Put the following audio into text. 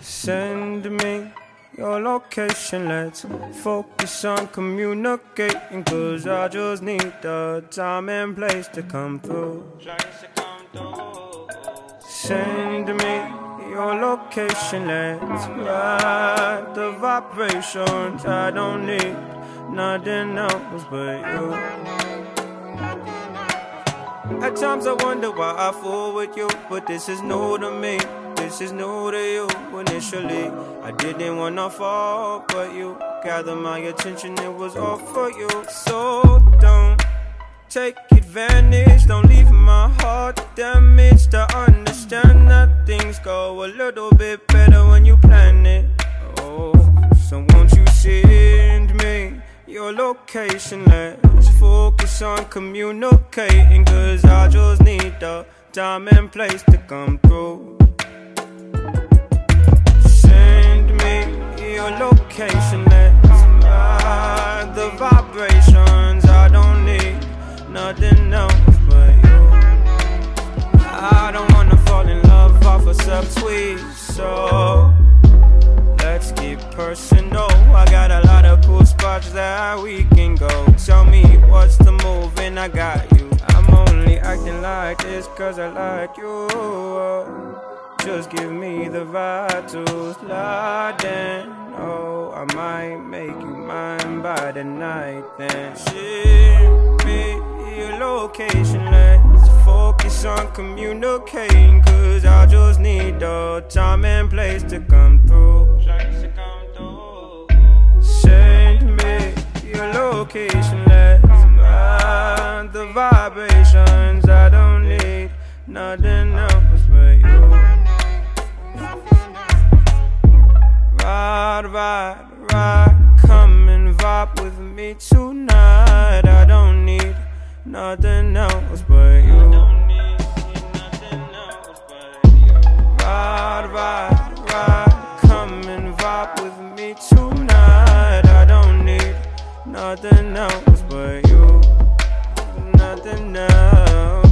Send me your location. Let's focus on communicating. Cause I just need the time and place to come through. Send me your location. Let's ride the vibrations. I don't need nothing else but you. At times I wonder why I fool with you, but this is new to me. This is new to you. Initially, I didn't wanna fall, but you gathered my attention. It was all for you. So don't take advantage. Don't leave my heart damaged. I understand things go a little bit better when you plan it. Oh, so won't you send me your location? Let's focus on communicating. Cause I just need the time and place to come through. Send me your location. Let's ride the vibrations. I don't need nothing else but you. I don't a subtweet, so let's get personal. I got a lot of cool spots that we can go. Tell me what's the move, and I got you. I'm only acting like this cause I like you. Just give me the vibe to slide in. Oh, I might make you mine by the night then. Send me your location, focus on communicating. Cause I just need the time and place to come through. Send me your location, let's ride the vibrations. I don't need nothing else but you. Ride, ride, ride, come and vibe with me tonight. Else but you. Nothing else.